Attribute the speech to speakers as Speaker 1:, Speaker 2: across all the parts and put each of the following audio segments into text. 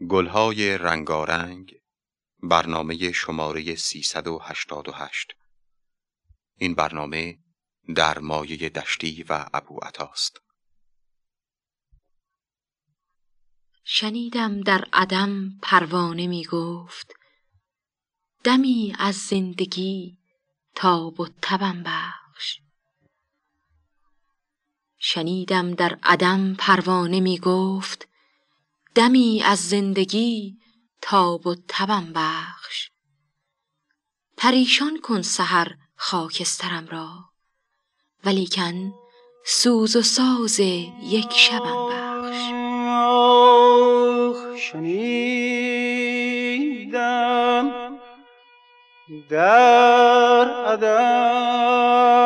Speaker 1: گلهای رنگارنگ برنامه شماره 388 این برنامه در مایه دشتی و ابو عطاست.
Speaker 2: شنیدم در عدم پروانه می گفت دمی از زندگی تاب و تبم بخش. شنیدم در عدم پروانه می گفت دمی از زندگی تاب و تبم بخش. پریشان کن سحر خاکسترم را ولیکن سوز و ساز یک شبم بخش.
Speaker 3: شنیدم در عدم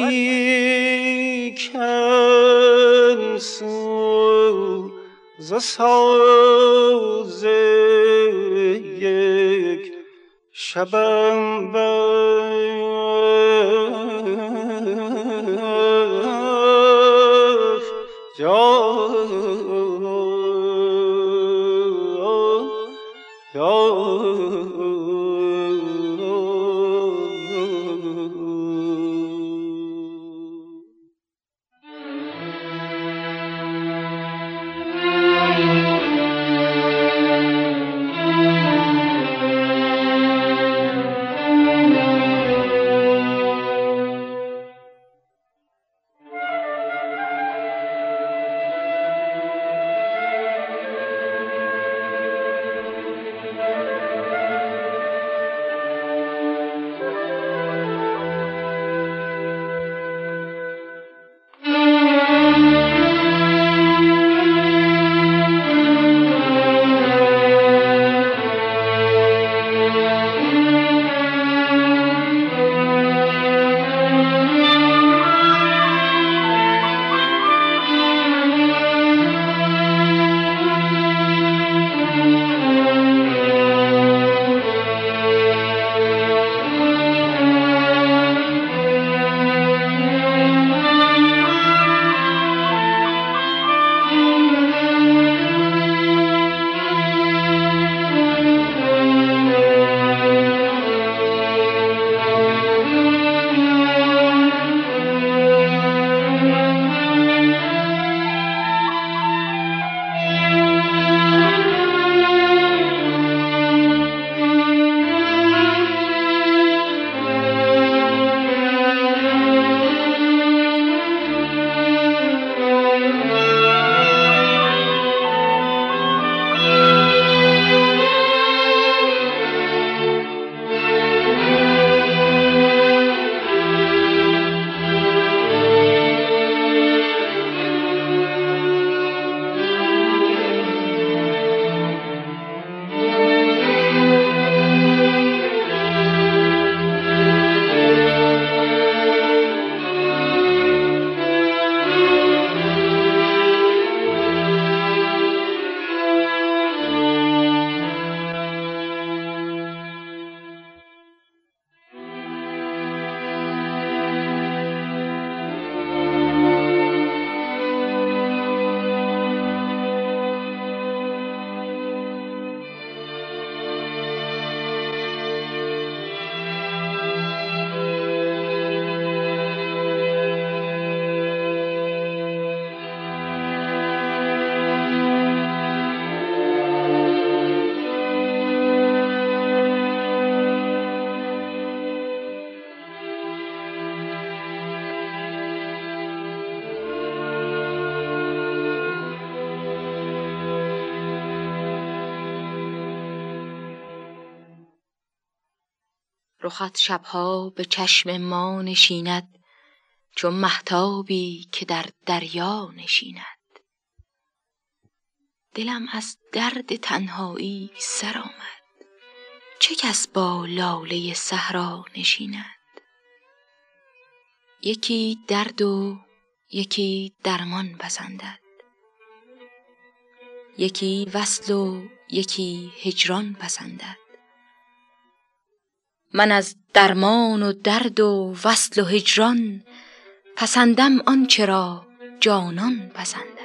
Speaker 3: ولیکن سوز ساز یک شبم بخش رخت شبها به چشم ما نشیند چون محتابی که در دریا نشیند. دلم از درد تنهایی سر آمد چه کس با لاله صحرا نشیند؟ یکی درد و یکی درمان پسندد یکی وصل و یکی هجران پسندد. من از درمان و درد و وصل و هجران پسندم آنچه را جانان پسندد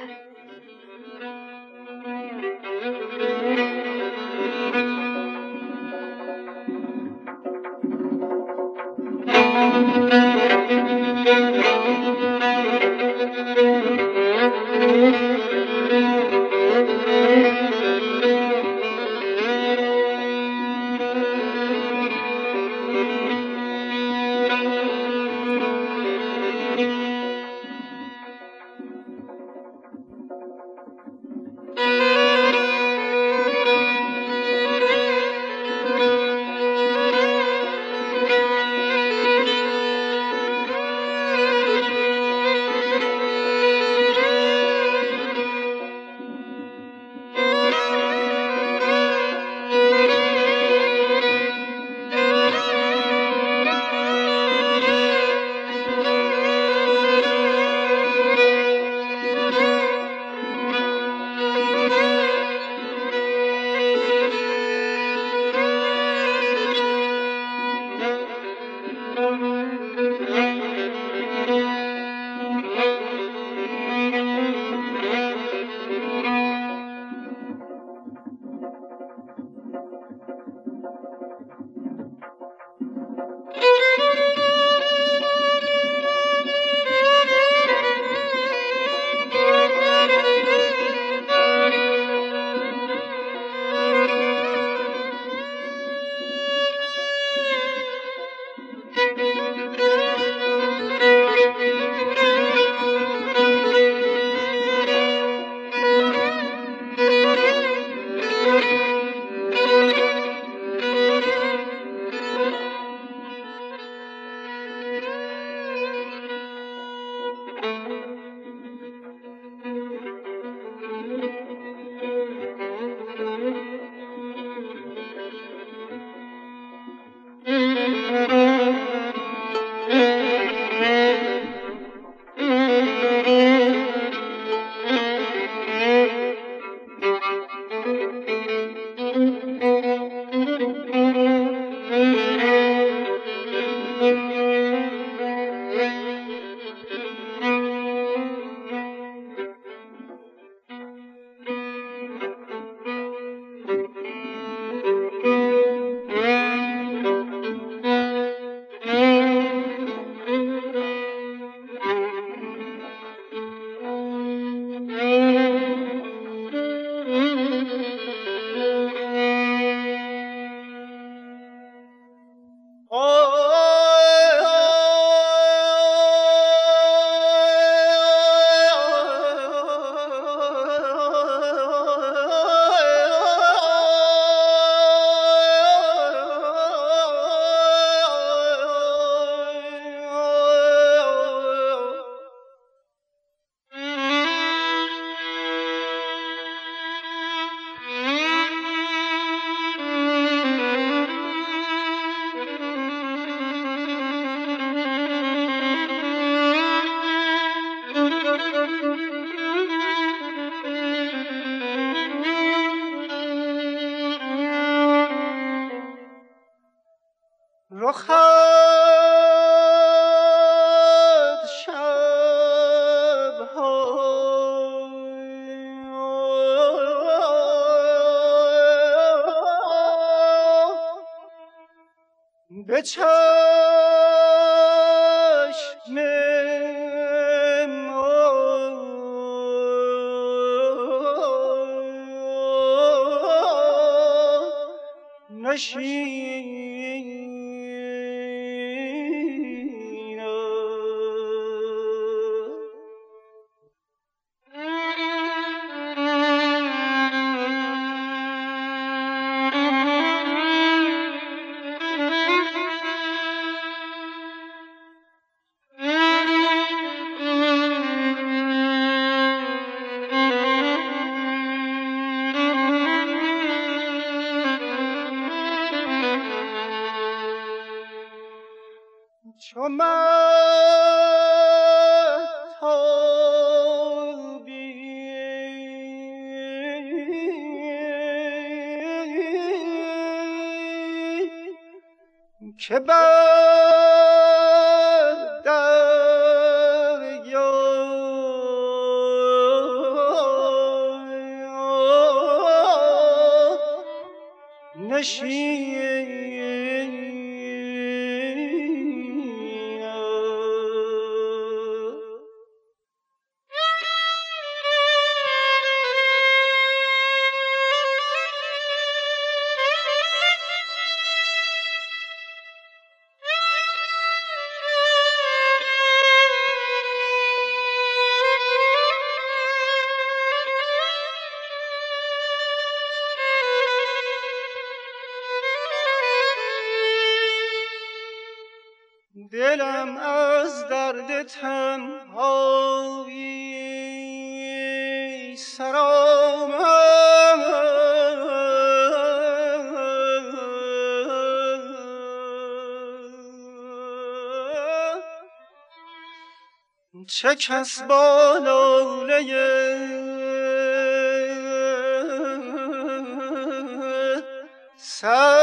Speaker 3: সময় کس با لاله صحرا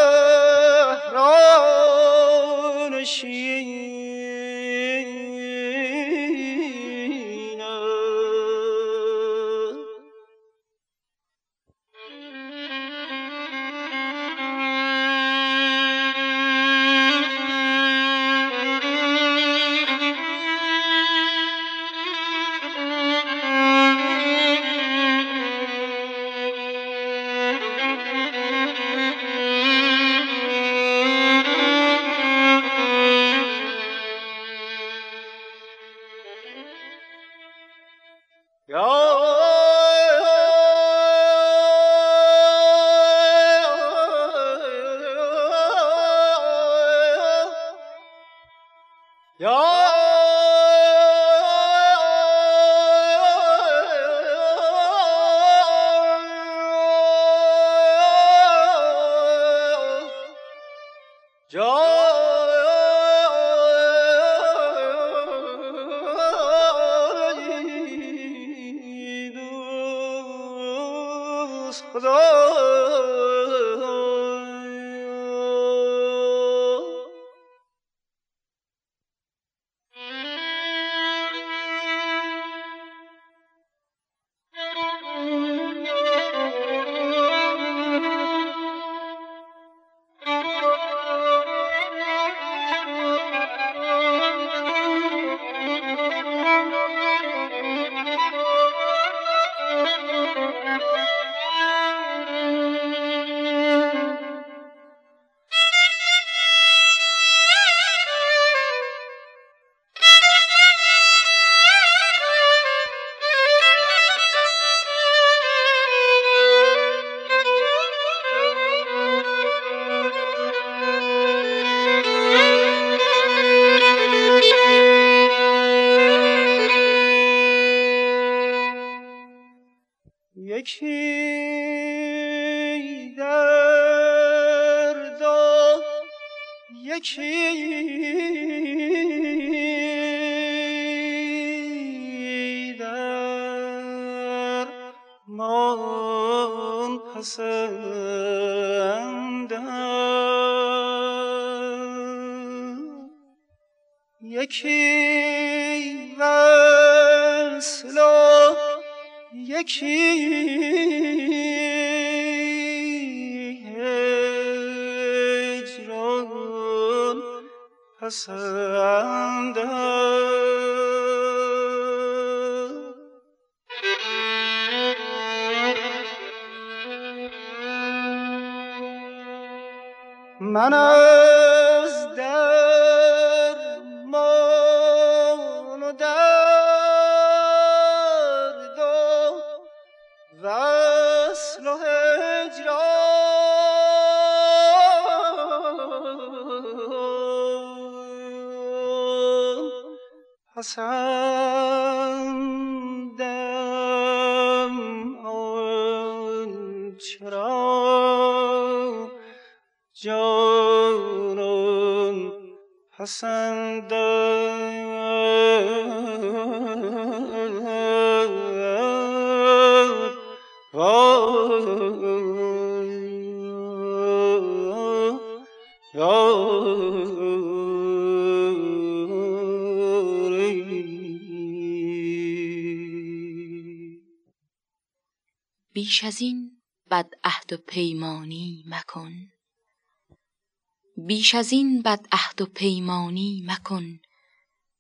Speaker 3: من
Speaker 4: بیش از این بد عهد و پیمانی مکن. بیش از این بد عهد و پیمانی مکن.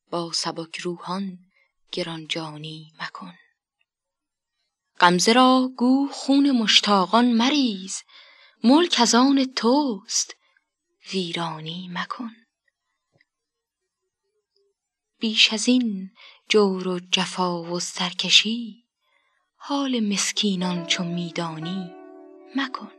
Speaker 4: با سبک روحان گرانجانی مکن. غمزه را گو خون مشتاقان مریز. ملک از آن توست ویرانی مکن. بیش از این جور و جفا و سرکشی حال مسکینان چو میدانی مکن.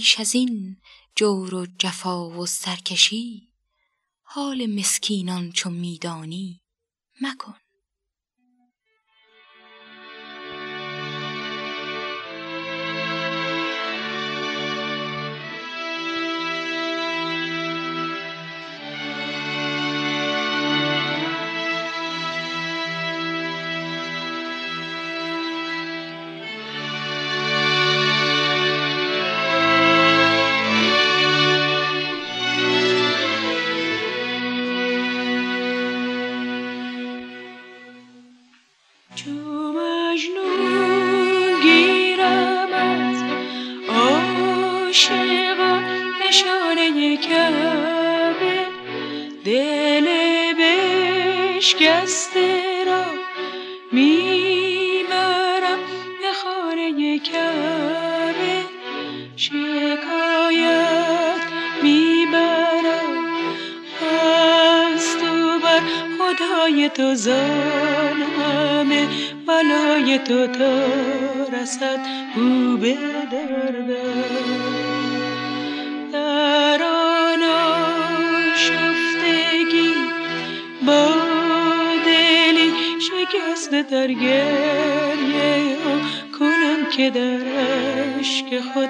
Speaker 4: بیش از این جور و جفا و سرکشی حال مسکینان چو میدانی مکن.
Speaker 2: عشق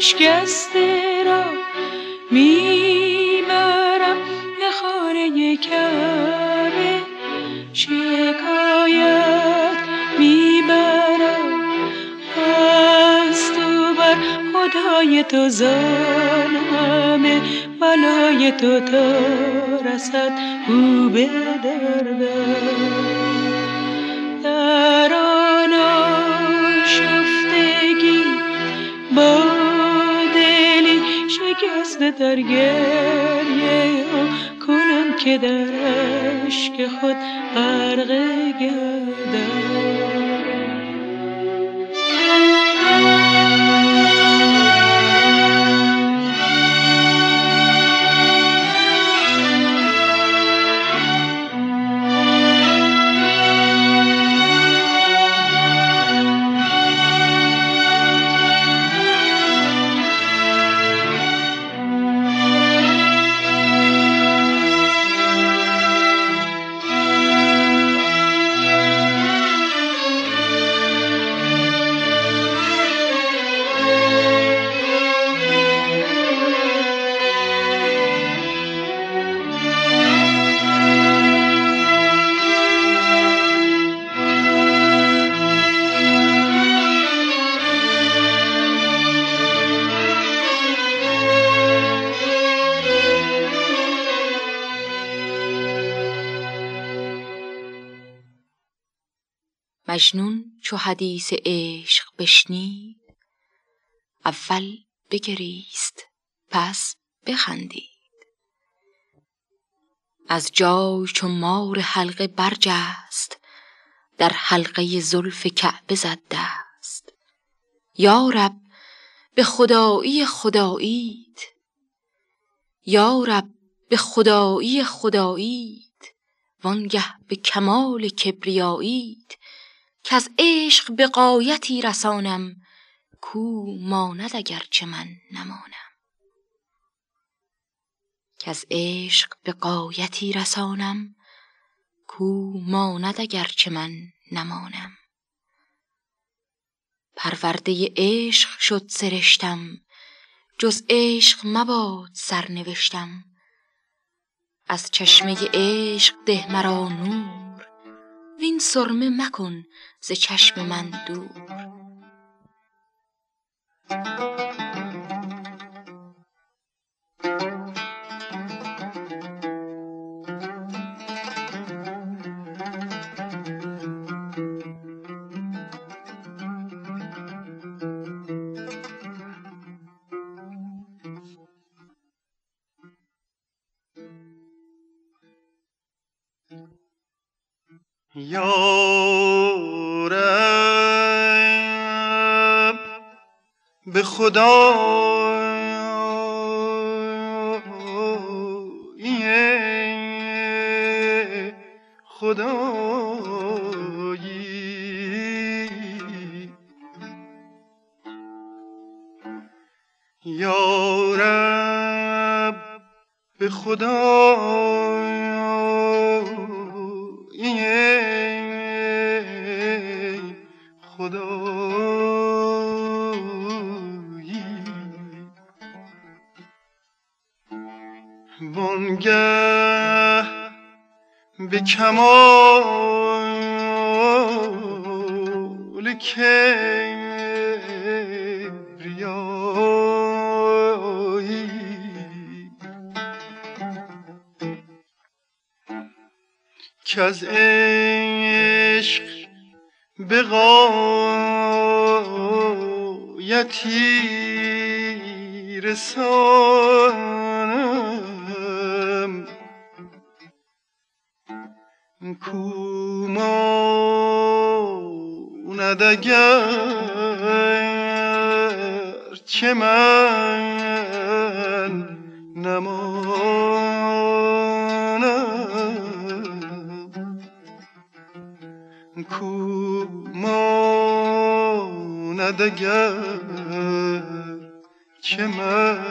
Speaker 2: شکسته را می‌برم به خانه کعبه. شکایت می‌برم از تو بر خدای تو زان همه بلای تو تا رسد او به دردم شکسته در گریه کنم که در عشق خود غرق گردم.
Speaker 4: مجنون چو حدیث عشق بشنید اول بگریست پس بخندید. از جای چو مار حلقه برجست در حلقه زلف کعبه زد دست. یا رب به خدایی خداییت یا رب به خدایی خداییت وانگه به کمال کبریاییت. از عشق به قایتی رسانم کو ماند اگر چه من نمانم. از عشق به قایتی رسانم کو ماند اگر چه من نمانم. پرورده عشق شد سرشتم جز عشق مباد سرنوشتم. از چشمه عشق ده مرا نور وین سرمه مکن ز چشم من دور.
Speaker 5: یارب به خدا کمال کبریایی. که از عشق به غایتی رسانم کوماند اگر چه من نمانم. کوماند اگر چه من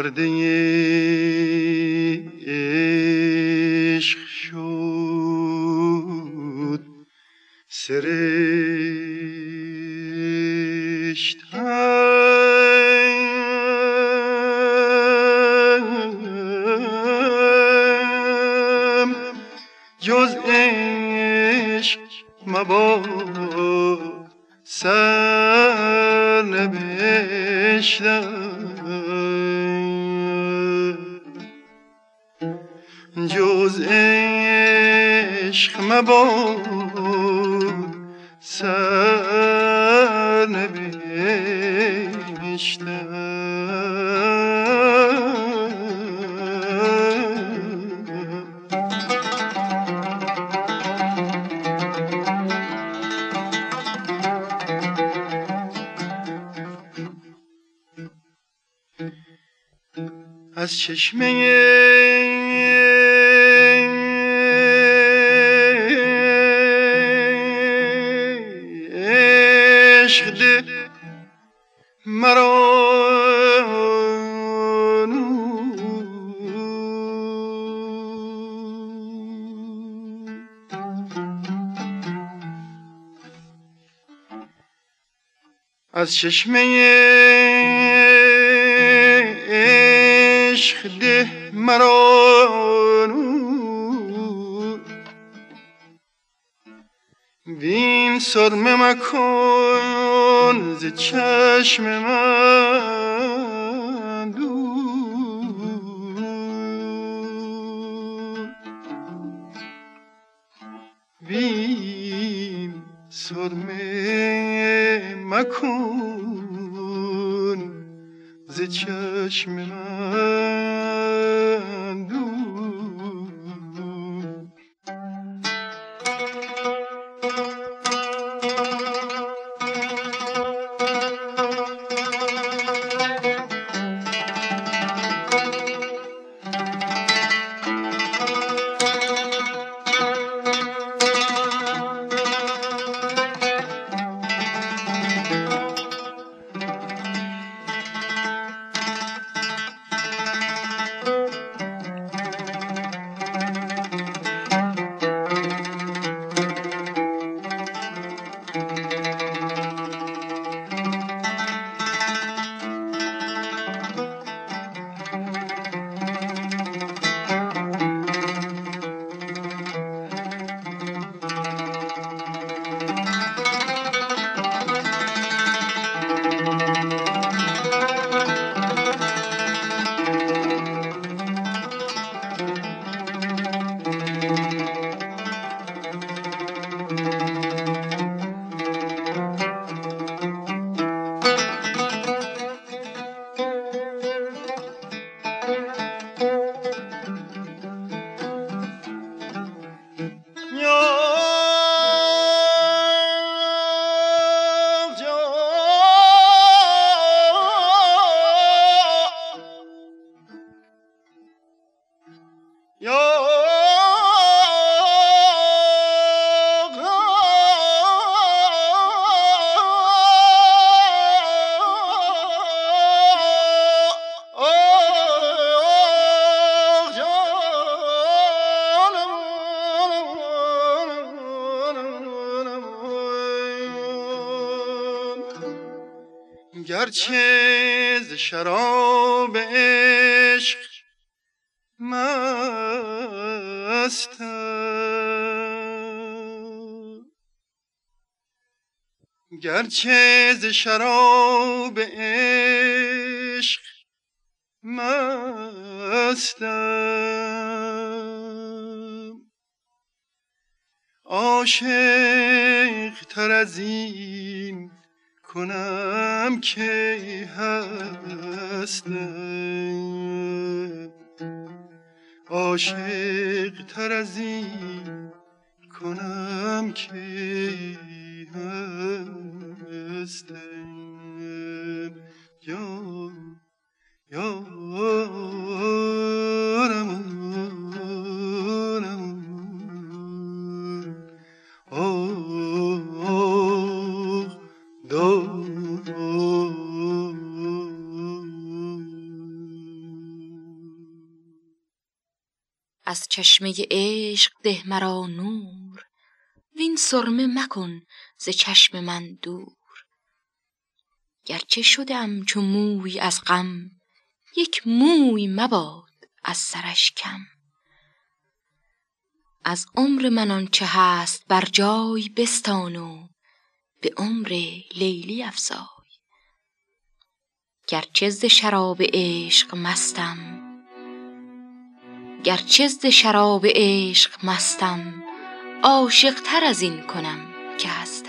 Speaker 5: پرورده نبود سر از چشمه مرا از چشمه عشق ده مرا نور. وین سرمه مکن ز چشم من. گرچه ز شراب عشق مستم. گرچه ز شراب عشق مستم. عاشق تر از این کنم که هستم؟ عاشق تر از این کنم که هستم؟ یا یا
Speaker 4: از چشمه عشق ده مرا نور. وین سرمه مکن ز چشم من دور. گرچه شدم چو موی از غم یک موی مباد از سرش کم. از عمر من آنچه هست بر جای بستان و به عمر لیلی افزای. گرچه ز شراب عشق مستم گرچه ز شراب عشق مستم عاشق تر از این کنم که هستم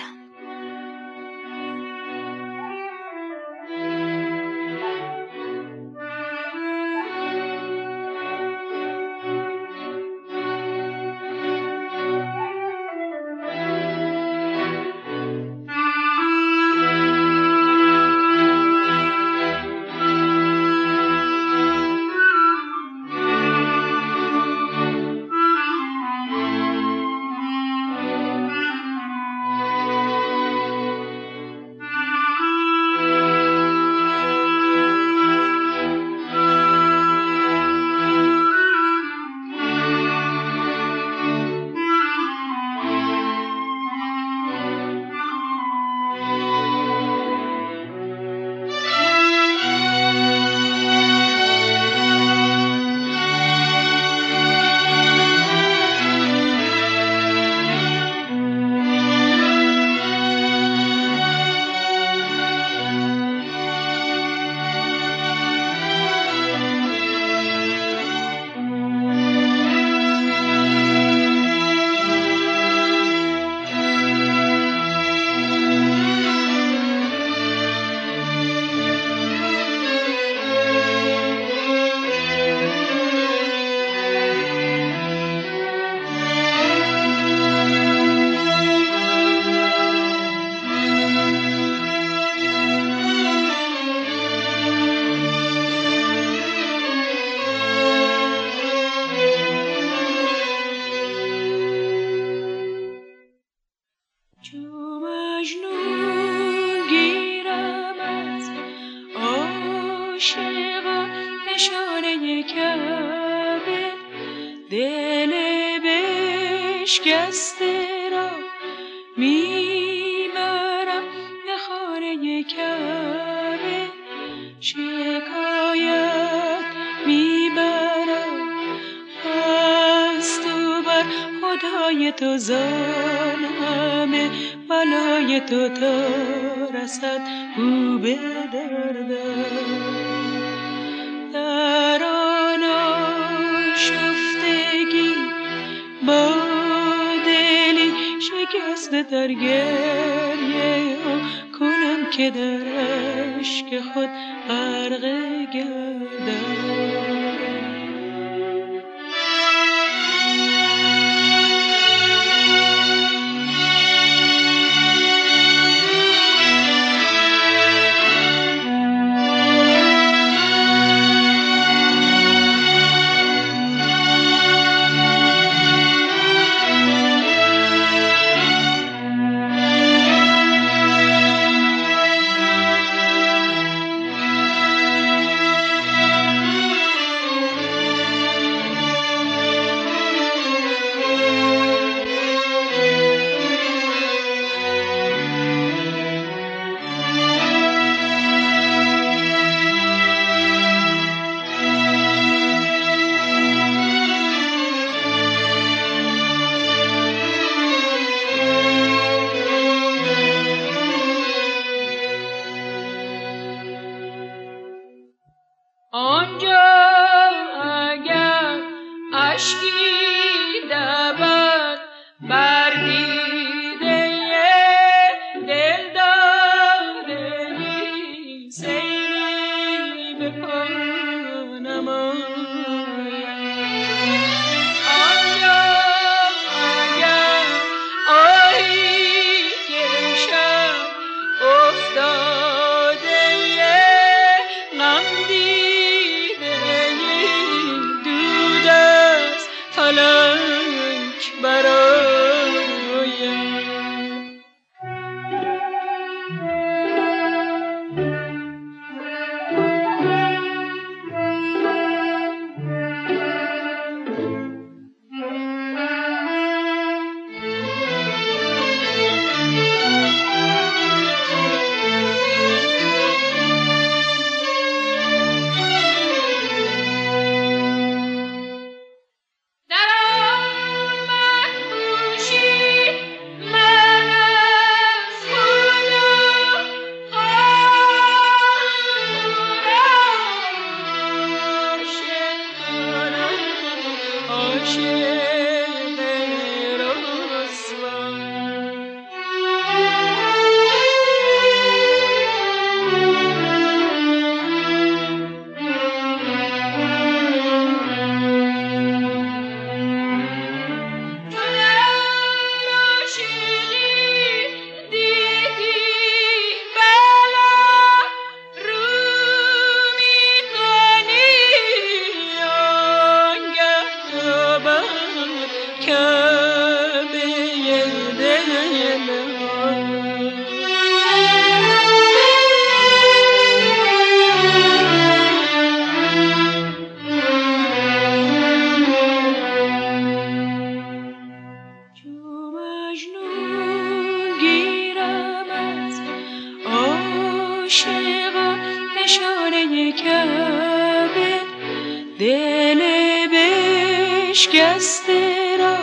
Speaker 2: شکسته را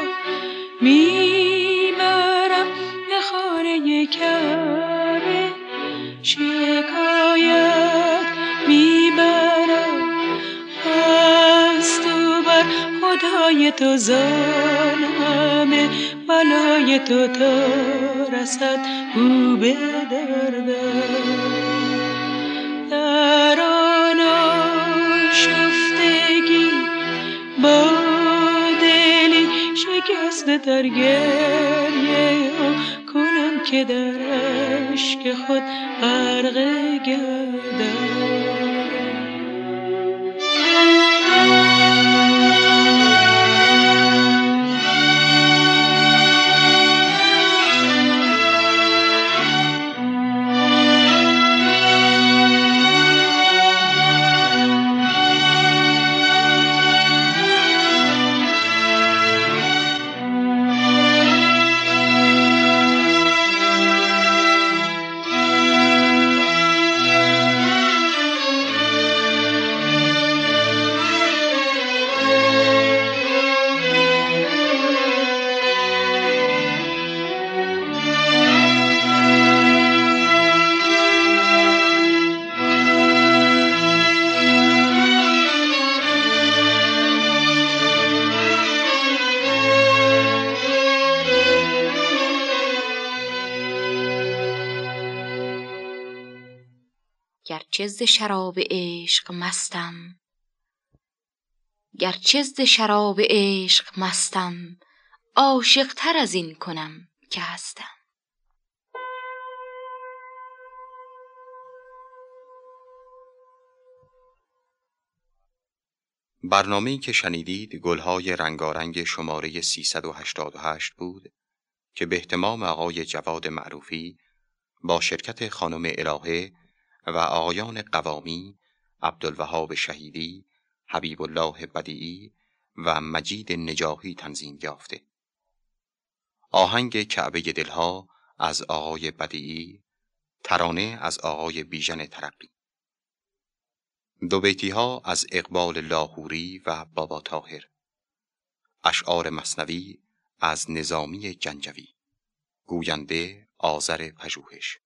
Speaker 2: می‌برم به خانه کعبه. شکایت می‌برم. از تو بر خدای تو زان همه بلای تو تا رسد او به دردم شکسته در گریه کنم که در عشق خود غرق گردم.
Speaker 4: ز شراب عشق مستم. گرچه ز شراب عشق مستم عاشق تر از این کنم که هستم.
Speaker 1: برنامه‌ای که شنیدید گلهای رنگارنگ شماره 388 بود که به احتمام آقای جواد معروفی با شرکت خانم الهه و آقایان قوامی، عبدالوهاب شهیدی، حبیب الله بدیعی و مجید نجاهی تنظیم یافته. آهنگ کعبه دلها از آقای بدیعی، ترانه از آقای بیژن ترقی. دو بیتی ها از اقبال لاهوری و بابا تاهر اشعار مصنوی از نظامی جنجوی گوینده آذر پژوهش